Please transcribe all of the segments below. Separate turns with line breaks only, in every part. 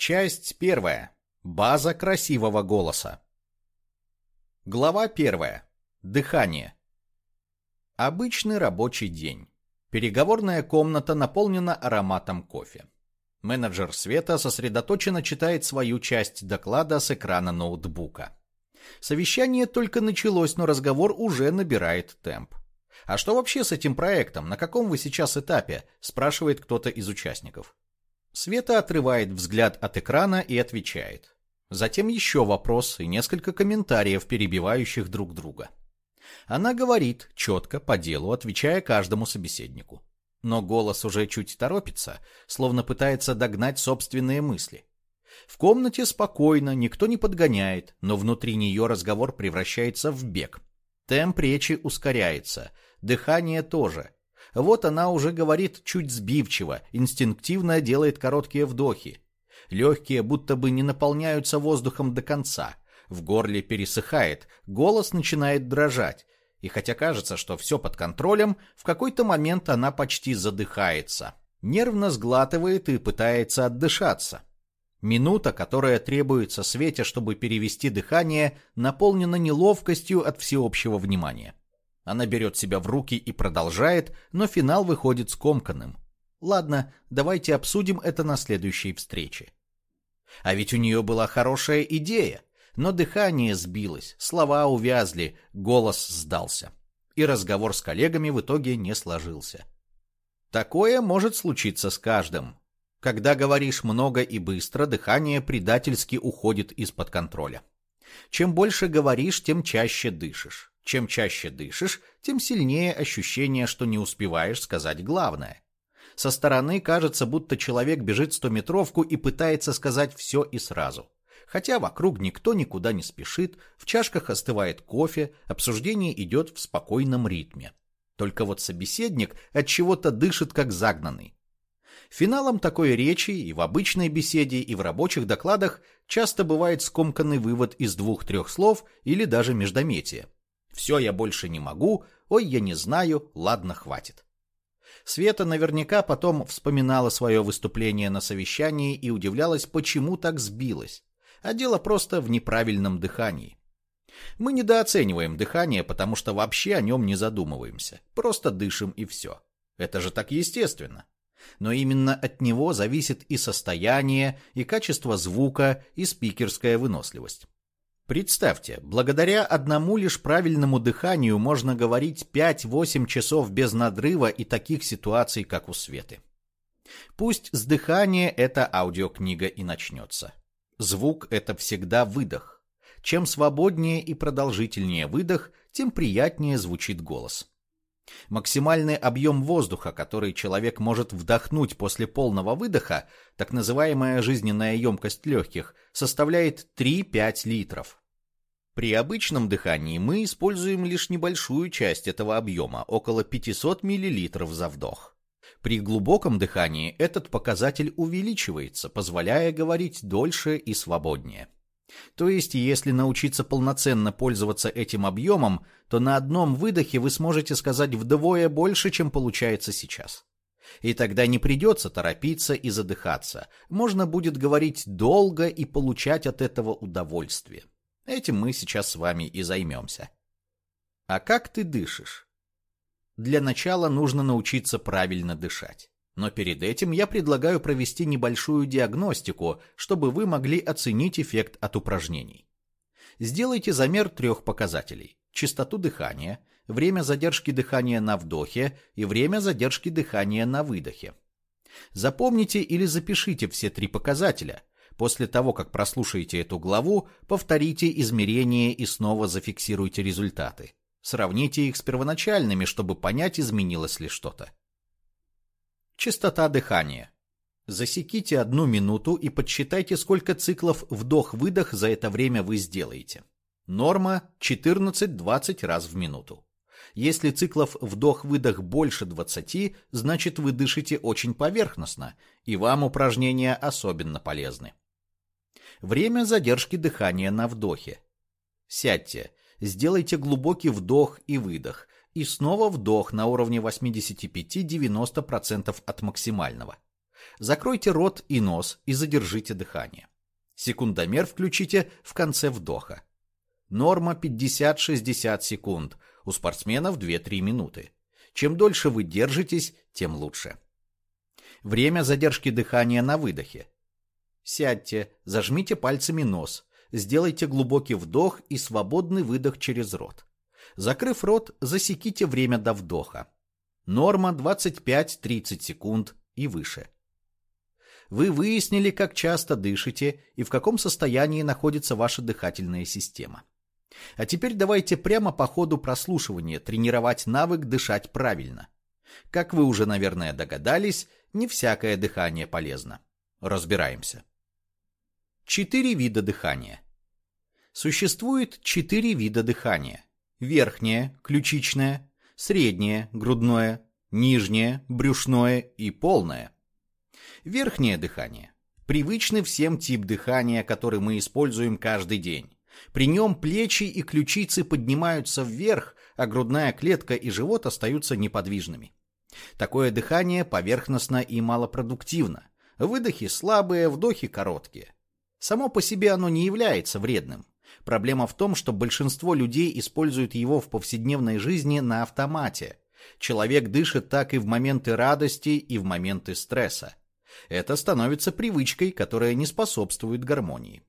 Часть первая. База красивого голоса. Глава первая. Дыхание. Обычный рабочий день. Переговорная комната наполнена ароматом кофе. Менеджер Света сосредоточенно читает свою часть доклада с экрана ноутбука. Совещание только началось, но разговор уже набирает темп. «А что вообще с этим проектом? На каком вы сейчас этапе?» – спрашивает кто-то из участников. Света отрывает взгляд от экрана и отвечает. Затем еще вопрос и несколько комментариев, перебивающих друг друга. Она говорит, четко, по делу, отвечая каждому собеседнику. Но голос уже чуть торопится, словно пытается догнать собственные мысли. В комнате спокойно, никто не подгоняет, но внутри нее разговор превращается в бег. Темп речи ускоряется, дыхание тоже. Вот она уже говорит чуть сбивчиво, инстинктивно делает короткие вдохи. Легкие будто бы не наполняются воздухом до конца. В горле пересыхает, голос начинает дрожать. И хотя кажется, что все под контролем, в какой-то момент она почти задыхается. Нервно сглатывает и пытается отдышаться. Минута, которая требуется Свете, чтобы перевести дыхание, наполнена неловкостью от всеобщего внимания. Она берет себя в руки и продолжает, но финал выходит скомканным. Ладно, давайте обсудим это на следующей встрече. А ведь у нее была хорошая идея, но дыхание сбилось, слова увязли, голос сдался. И разговор с коллегами в итоге не сложился. Такое может случиться с каждым. Когда говоришь много и быстро, дыхание предательски уходит из-под контроля. Чем больше говоришь, тем чаще дышишь. Чем чаще дышишь, тем сильнее ощущение, что не успеваешь сказать главное. Со стороны кажется, будто человек бежит стометровку и пытается сказать все и сразу. Хотя вокруг никто никуда не спешит, в чашках остывает кофе, обсуждение идет в спокойном ритме. Только вот собеседник от чего-то дышит как загнанный. Финалом такой речи и в обычной беседе, и в рабочих докладах часто бывает скомканный вывод из двух-трех слов или даже междометия. «Все, я больше не могу», «Ой, я не знаю», «Ладно, хватит». Света наверняка потом вспоминала свое выступление на совещании и удивлялась, почему так сбилась. А дело просто в неправильном дыхании. Мы недооцениваем дыхание, потому что вообще о нем не задумываемся. Просто дышим и все. Это же так естественно. Но именно от него зависит и состояние, и качество звука, и спикерская выносливость. Представьте, благодаря одному лишь правильному дыханию можно говорить 5-8 часов без надрыва и таких ситуаций, как у Светы. Пусть с дыхания эта аудиокнига и начнется. Звук – это всегда выдох. Чем свободнее и продолжительнее выдох, тем приятнее звучит голос. Максимальный объем воздуха, который человек может вдохнуть после полного выдоха, так называемая жизненная емкость легких, составляет 3-5 литров. При обычном дыхании мы используем лишь небольшую часть этого объема, около 500 мл за вдох. При глубоком дыхании этот показатель увеличивается, позволяя говорить дольше и свободнее. То есть, если научиться полноценно пользоваться этим объемом, то на одном выдохе вы сможете сказать вдвое больше, чем получается сейчас. И тогда не придется торопиться и задыхаться. Можно будет говорить долго и получать от этого удовольствие. Этим мы сейчас с вами и займемся. А как ты дышишь? Для начала нужно научиться правильно дышать. Но перед этим я предлагаю провести небольшую диагностику, чтобы вы могли оценить эффект от упражнений. Сделайте замер трех показателей. Частоту дыхания, время задержки дыхания на вдохе и время задержки дыхания на выдохе. Запомните или запишите все три показателя. После того, как прослушаете эту главу, повторите измерения и снова зафиксируйте результаты. Сравните их с первоначальными, чтобы понять, изменилось ли что-то. Частота дыхания. Засеките одну минуту и подсчитайте, сколько циклов вдох-выдох за это время вы сделаете. Норма 14-20 раз в минуту. Если циклов вдох-выдох больше 20, значит вы дышите очень поверхностно, и вам упражнения особенно полезны. Время задержки дыхания на вдохе. Сядьте, сделайте глубокий вдох и выдох, и снова вдох на уровне 85-90% от максимального. Закройте рот и нос и задержите дыхание. Секундомер включите в конце вдоха. Норма 50-60 секунд, у спортсменов 2-3 минуты. Чем дольше вы держитесь, тем лучше. Время задержки дыхания на выдохе. Сядьте, зажмите пальцами нос, сделайте глубокий вдох и свободный выдох через рот. Закрыв рот, засеките время до вдоха. Норма 25-30 секунд и выше. Вы выяснили, как часто дышите и в каком состоянии находится ваша дыхательная система. А теперь давайте прямо по ходу прослушивания тренировать навык дышать правильно. Как вы уже, наверное, догадались, не всякое дыхание полезно. Разбираемся. Четыре вида дыхания. Существует четыре вида дыхания. Верхнее, ключичное, среднее, грудное, нижнее, брюшное и полное. Верхнее дыхание. Привычный всем тип дыхания, который мы используем каждый день. При нем плечи и ключицы поднимаются вверх, а грудная клетка и живот остаются неподвижными. Такое дыхание поверхностно и малопродуктивно. Выдохи слабые, вдохи короткие. Само по себе оно не является вредным. Проблема в том, что большинство людей используют его в повседневной жизни на автомате. Человек дышит так и в моменты радости, и в моменты стресса. Это становится привычкой, которая не способствует гармонии.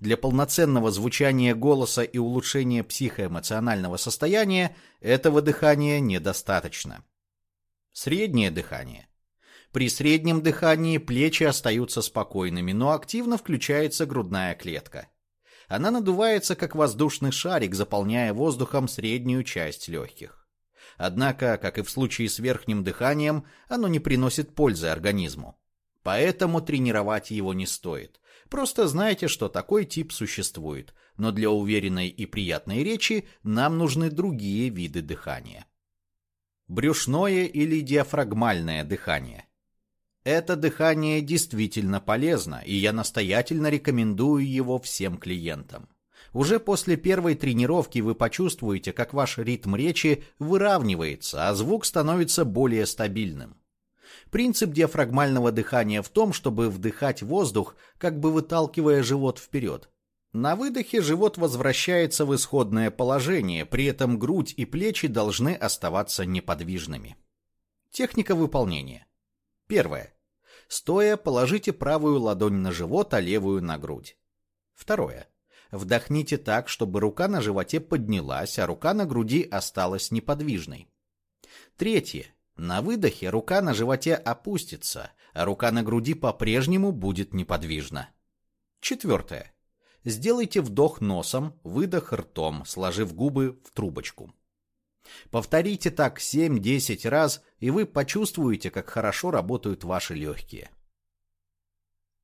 Для полноценного звучания голоса и улучшения психоэмоционального состояния этого дыхания недостаточно. Среднее дыхание. При среднем дыхании плечи остаются спокойными, но активно включается грудная клетка. Она надувается, как воздушный шарик, заполняя воздухом среднюю часть легких. Однако, как и в случае с верхним дыханием, оно не приносит пользы организму. Поэтому тренировать его не стоит. Просто знайте, что такой тип существует, но для уверенной и приятной речи нам нужны другие виды дыхания. Брюшное или диафрагмальное дыхание. Это дыхание действительно полезно, и я настоятельно рекомендую его всем клиентам. Уже после первой тренировки вы почувствуете, как ваш ритм речи выравнивается, а звук становится более стабильным. Принцип диафрагмального дыхания в том, чтобы вдыхать воздух, как бы выталкивая живот вперед. На выдохе живот возвращается в исходное положение, при этом грудь и плечи должны оставаться неподвижными. Техника выполнения. Первое. Стоя, положите правую ладонь на живот, а левую на грудь. Второе. Вдохните так, чтобы рука на животе поднялась, а рука на груди осталась неподвижной. Третье. На выдохе рука на животе опустится, а рука на груди по-прежнему будет неподвижна. Четвертое. Сделайте вдох носом, выдох ртом, сложив губы в трубочку. Повторите так 7-10 раз, и вы почувствуете, как хорошо работают ваши легкие.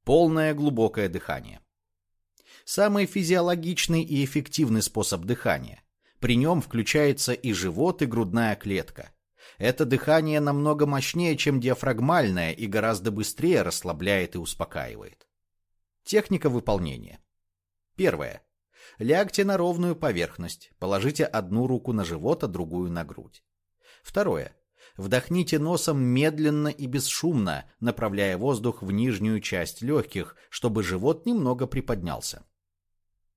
Полное глубокое дыхание. Самый физиологичный и эффективный способ дыхания. При нем включается и живот, и грудная клетка. Это дыхание намного мощнее, чем диафрагмальное, и гораздо быстрее расслабляет и успокаивает. Техника выполнения. Первое. Лягте на ровную поверхность, положите одну руку на живот, а другую на грудь. Второе. Вдохните носом медленно и бесшумно, направляя воздух в нижнюю часть легких, чтобы живот немного приподнялся.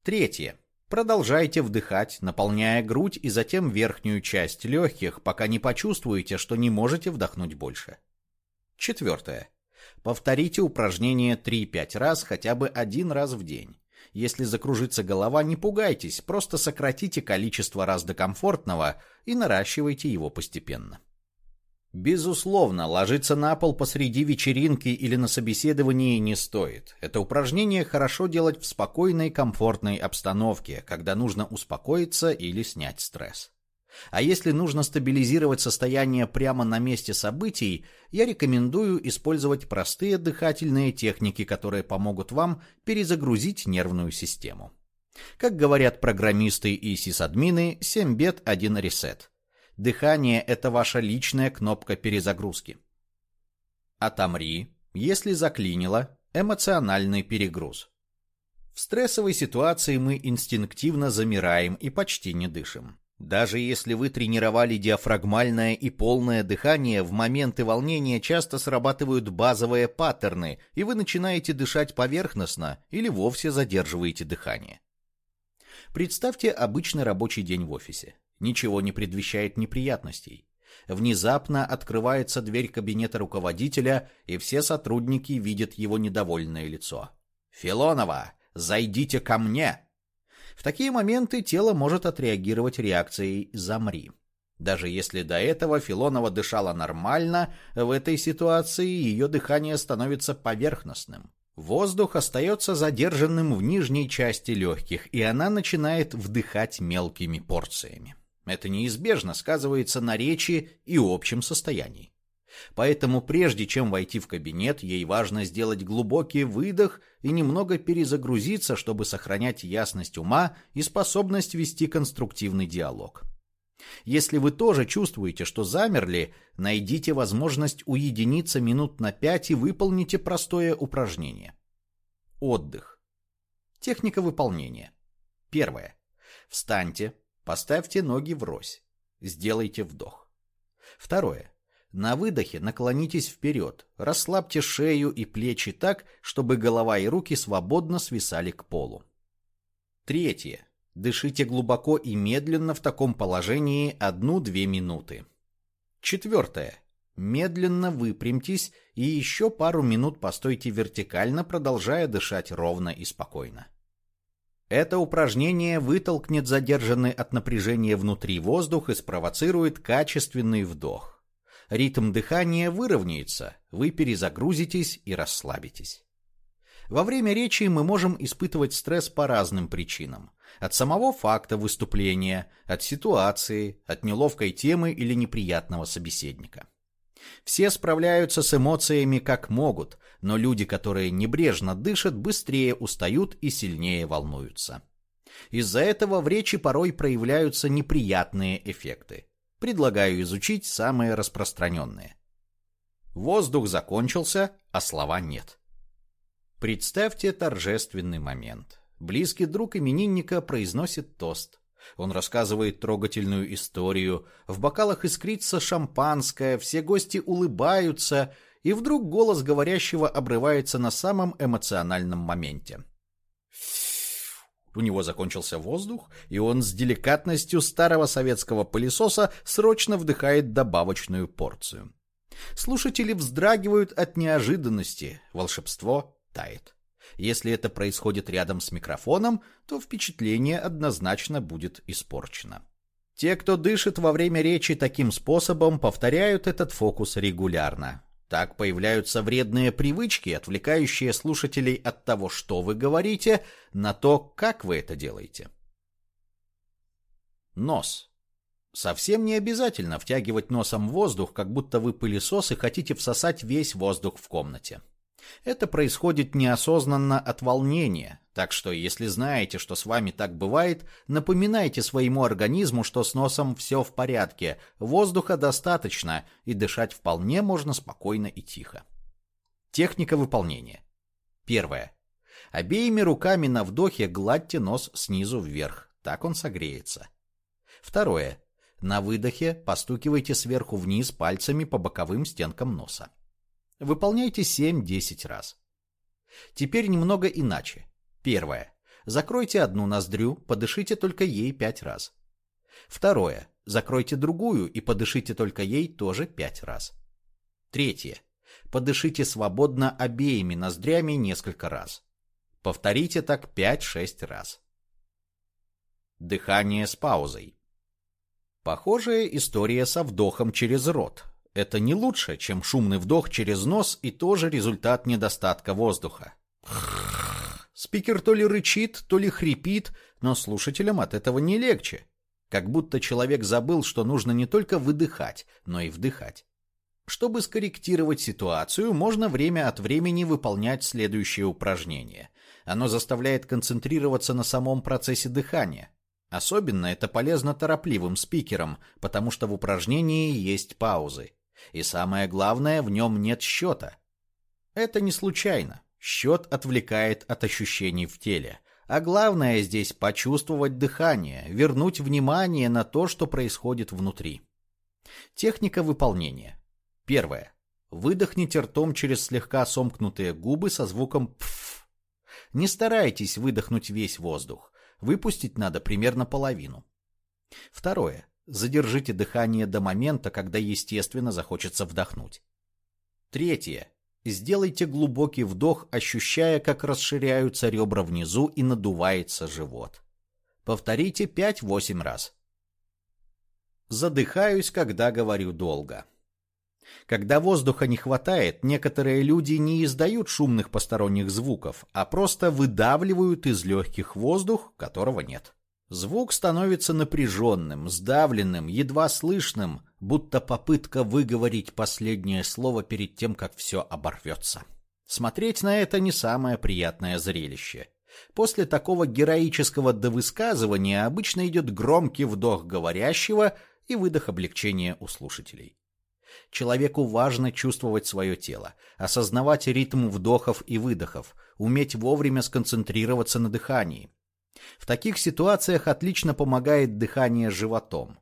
Третье. Продолжайте вдыхать, наполняя грудь и затем верхнюю часть легких, пока не почувствуете, что не можете вдохнуть больше. Четвертое. Повторите упражнение 3-5 раз хотя бы один раз в день. Если закружится голова, не пугайтесь, просто сократите количество раз до комфортного и наращивайте его постепенно. Безусловно, ложиться на пол посреди вечеринки или на собеседовании не стоит. Это упражнение хорошо делать в спокойной, комфортной обстановке, когда нужно успокоиться или снять стресс. А если нужно стабилизировать состояние прямо на месте событий, я рекомендую использовать простые дыхательные техники, которые помогут вам перезагрузить нервную систему. Как говорят программисты и сисадмины, 7 бед, 1 ресет. Дыхание – это ваша личная кнопка перезагрузки. Отомри, если заклинило, эмоциональный перегруз. В стрессовой ситуации мы инстинктивно замираем и почти не дышим. Даже если вы тренировали диафрагмальное и полное дыхание, в моменты волнения часто срабатывают базовые паттерны, и вы начинаете дышать поверхностно или вовсе задерживаете дыхание. Представьте обычный рабочий день в офисе. Ничего не предвещает неприятностей. Внезапно открывается дверь кабинета руководителя, и все сотрудники видят его недовольное лицо. «Филонова, зайдите ко мне!» В такие моменты тело может отреагировать реакцией «замри». Даже если до этого Филонова дышала нормально, в этой ситуации ее дыхание становится поверхностным. Воздух остается задержанным в нижней части легких, и она начинает вдыхать мелкими порциями. Это неизбежно сказывается на речи и общем состоянии. Поэтому прежде чем войти в кабинет, ей важно сделать глубокий выдох и немного перезагрузиться, чтобы сохранять ясность ума и способность вести конструктивный диалог. Если вы тоже чувствуете, что замерли, найдите возможность уединиться минут на пять и выполните простое упражнение. Отдых. Техника выполнения. Первое. Встаньте, поставьте ноги врозь. Сделайте вдох. Второе. На выдохе наклонитесь вперед, расслабьте шею и плечи так, чтобы голова и руки свободно свисали к полу. Третье. Дышите глубоко и медленно в таком положении 1-2 минуты. Четвертое. Медленно выпрямьтесь и еще пару минут постойте вертикально, продолжая дышать ровно и спокойно. Это упражнение вытолкнет задержанный от напряжения внутри воздух и спровоцирует качественный вдох ритм дыхания выровняется, вы перезагрузитесь и расслабитесь. Во время речи мы можем испытывать стресс по разным причинам. От самого факта выступления, от ситуации, от неловкой темы или неприятного собеседника. Все справляются с эмоциями как могут, но люди, которые небрежно дышат, быстрее устают и сильнее волнуются. Из-за этого в речи порой проявляются неприятные эффекты. Предлагаю изучить самые распространенные. Воздух закончился, а слова нет. Представьте торжественный момент. Близкий друг именинника произносит тост. Он рассказывает трогательную историю, в бокалах искрится шампанское, все гости улыбаются, и вдруг голос говорящего обрывается на самом эмоциональном моменте. У него закончился воздух, и он с деликатностью старого советского пылесоса срочно вдыхает добавочную порцию. Слушатели вздрагивают от неожиданности, волшебство тает. Если это происходит рядом с микрофоном, то впечатление однозначно будет испорчено. Те, кто дышит во время речи таким способом, повторяют этот фокус регулярно. Так появляются вредные привычки, отвлекающие слушателей от того, что вы говорите, на то, как вы это делаете. Нос. Совсем не обязательно втягивать носом воздух, как будто вы пылесос и хотите всосать весь воздух в комнате. Это происходит неосознанно от волнения, так что если знаете, что с вами так бывает, напоминайте своему организму, что с носом все в порядке, воздуха достаточно и дышать вполне можно спокойно и тихо. Техника выполнения. Первое. Обеими руками на вдохе гладьте нос снизу вверх, так он согреется. Второе. На выдохе постукивайте сверху вниз пальцами по боковым стенкам носа. Выполняйте 7-10 раз. Теперь немного иначе. Первое. Закройте одну ноздрю, подышите только ей 5 раз. Второе. Закройте другую и подышите только ей тоже 5 раз. Третье. Подышите свободно обеими ноздрями несколько раз. Повторите так 5-6 раз. Дыхание с паузой. Похожая история со вдохом через рот. Это не лучше, чем шумный вдох через нос и тоже результат недостатка воздуха. Спикер то ли рычит, то ли хрипит, но слушателям от этого не легче. Как будто человек забыл, что нужно не только выдыхать, но и вдыхать. Чтобы скорректировать ситуацию, можно время от времени выполнять следующее упражнение. Оно заставляет концентрироваться на самом процессе дыхания. Особенно это полезно торопливым спикерам, потому что в упражнении есть паузы. И самое главное, в нем нет счета. Это не случайно. Счет отвлекает от ощущений в теле, А главное здесь почувствовать дыхание, вернуть внимание на то, что происходит внутри. Техника выполнения. Первое. Выдохните ртом через слегка сомкнутые губы со звуком «пф». Не старайтесь выдохнуть весь воздух. Выпустить надо примерно половину. Второе. Задержите дыхание до момента, когда естественно захочется вдохнуть. Третье. Сделайте глубокий вдох, ощущая, как расширяются ребра внизу и надувается живот. Повторите 5-8 раз. Задыхаюсь, когда говорю долго. Когда воздуха не хватает, некоторые люди не издают шумных посторонних звуков, а просто выдавливают из легких воздух, которого нет. Звук становится напряженным, сдавленным, едва слышным, будто попытка выговорить последнее слово перед тем, как все оборвется. Смотреть на это не самое приятное зрелище. После такого героического довысказывания обычно идет громкий вдох говорящего и выдох облегчения у слушателей. Человеку важно чувствовать свое тело, осознавать ритм вдохов и выдохов, уметь вовремя сконцентрироваться на дыхании, в таких ситуациях отлично помогает дыхание животом.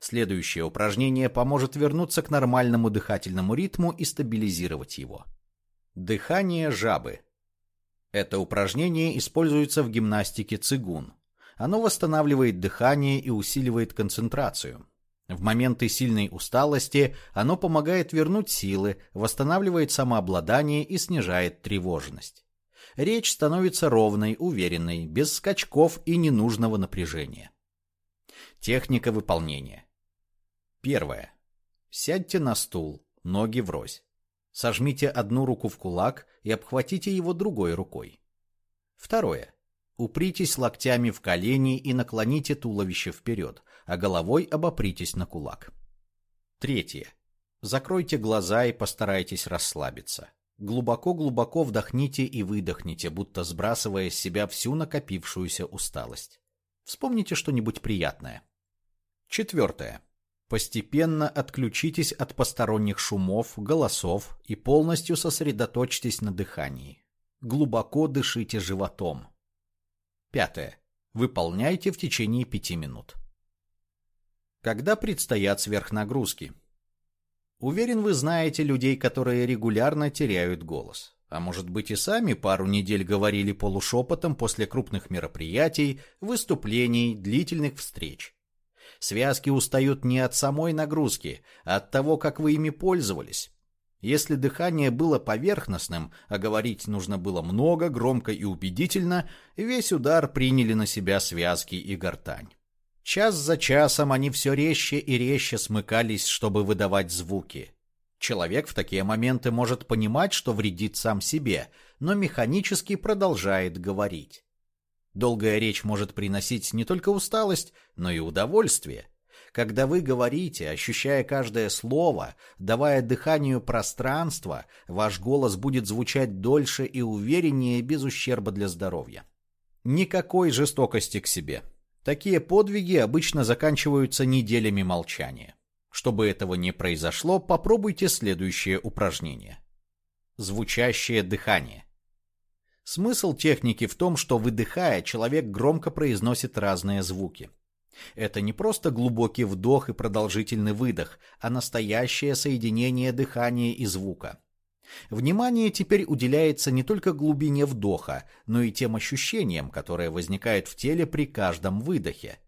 Следующее упражнение поможет вернуться к нормальному дыхательному ритму и стабилизировать его. Дыхание жабы. Это упражнение используется в гимнастике цигун. Оно восстанавливает дыхание и усиливает концентрацию. В моменты сильной усталости оно помогает вернуть силы, восстанавливает самообладание и снижает тревожность речь становится ровной, уверенной, без скачков и ненужного напряжения. Техника выполнения. Первое. Сядьте на стул, ноги врозь. Сожмите одну руку в кулак и обхватите его другой рукой. Второе. Упритесь локтями в колени и наклоните туловище вперед, а головой обопритесь на кулак. Третье. Закройте глаза и постарайтесь расслабиться. Глубоко-глубоко вдохните и выдохните, будто сбрасывая с себя всю накопившуюся усталость. Вспомните что-нибудь приятное. Четвертое. Постепенно отключитесь от посторонних шумов, голосов и полностью сосредоточьтесь на дыхании. Глубоко дышите животом. Пятое. Выполняйте в течение пяти минут. Когда предстоят сверхнагрузки? Уверен, вы знаете людей, которые регулярно теряют голос. А может быть и сами пару недель говорили полушепотом после крупных мероприятий, выступлений, длительных встреч. Связки устают не от самой нагрузки, а от того, как вы ими пользовались. Если дыхание было поверхностным, а говорить нужно было много, громко и убедительно, весь удар приняли на себя связки и гортань. Час за часом они все резче и резче смыкались, чтобы выдавать звуки. Человек в такие моменты может понимать, что вредит сам себе, но механически продолжает говорить. Долгая речь может приносить не только усталость, но и удовольствие. Когда вы говорите, ощущая каждое слово, давая дыханию пространство, ваш голос будет звучать дольше и увереннее без ущерба для здоровья. Никакой жестокости к себе. Такие подвиги обычно заканчиваются неделями молчания. Чтобы этого не произошло, попробуйте следующее упражнение. Звучащее дыхание. Смысл техники в том, что выдыхая, человек громко произносит разные звуки. Это не просто глубокий вдох и продолжительный выдох, а настоящее соединение дыхания и звука. Внимание теперь уделяется не только глубине вдоха, но и тем ощущениям, которые возникают в теле при каждом выдохе.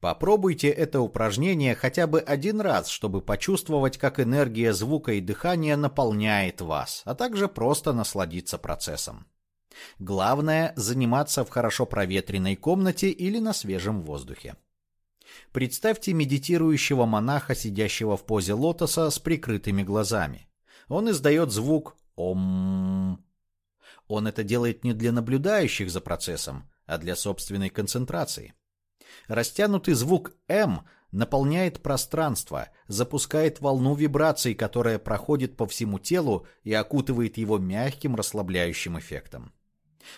Попробуйте это упражнение хотя бы один раз, чтобы почувствовать, как энергия звука и дыхания наполняет вас, а также просто насладиться процессом. Главное – заниматься в хорошо проветренной комнате или на свежем воздухе. Представьте медитирующего монаха, сидящего в позе лотоса с прикрытыми глазами он издает звук «Ом». Он это делает не для наблюдающих за процессом, а для собственной концентрации. Растянутый звук «М» наполняет пространство, запускает волну вибраций, которая проходит по всему телу и окутывает его мягким расслабляющим эффектом.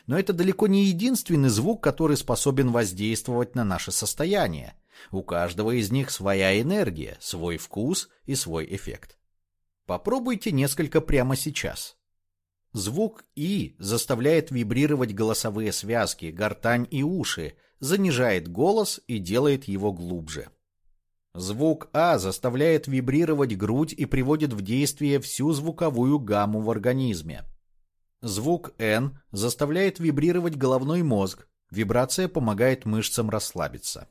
Но это далеко не единственный звук, который способен воздействовать на наше состояние. У каждого из них своя энергия, свой вкус и свой эффект. Попробуйте несколько прямо сейчас. Звук «и» заставляет вибрировать голосовые связки, гортань и уши, занижает голос и делает его глубже. Звук «а» заставляет вибрировать грудь и приводит в действие всю звуковую гамму в организме. Звук «н» заставляет вибрировать головной мозг, вибрация помогает мышцам расслабиться.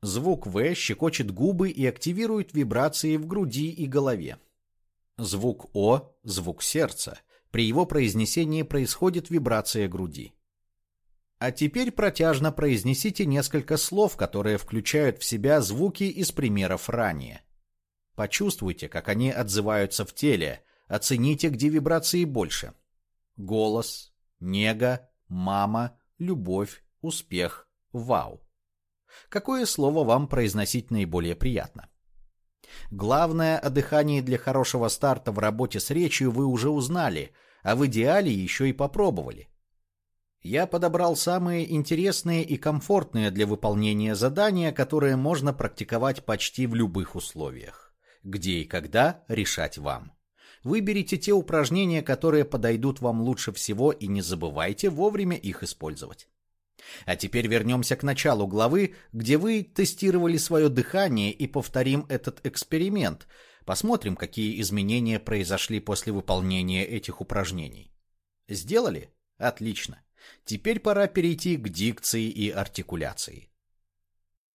Звук «в» щекочет губы и активирует вибрации в груди и голове. Звук «о» – звук сердца. При его произнесении происходит вибрация груди. А теперь протяжно произнесите несколько слов, которые включают в себя звуки из примеров ранее. Почувствуйте, как они отзываются в теле, оцените, где вибрации больше. Голос, нега, мама, любовь, успех, вау. Какое слово вам произносить наиболее приятно? Главное о дыхании для хорошего старта в работе с речью вы уже узнали, а в идеале еще и попробовали. Я подобрал самые интересные и комфортные для выполнения задания, которые можно практиковать почти в любых условиях. Где и когда решать вам. Выберите те упражнения, которые подойдут вам лучше всего и не забывайте вовремя их использовать. А теперь вернемся к началу главы, где вы тестировали свое дыхание и повторим этот эксперимент. Посмотрим, какие изменения произошли после выполнения этих упражнений. Сделали? Отлично. Теперь пора перейти к дикции и артикуляции.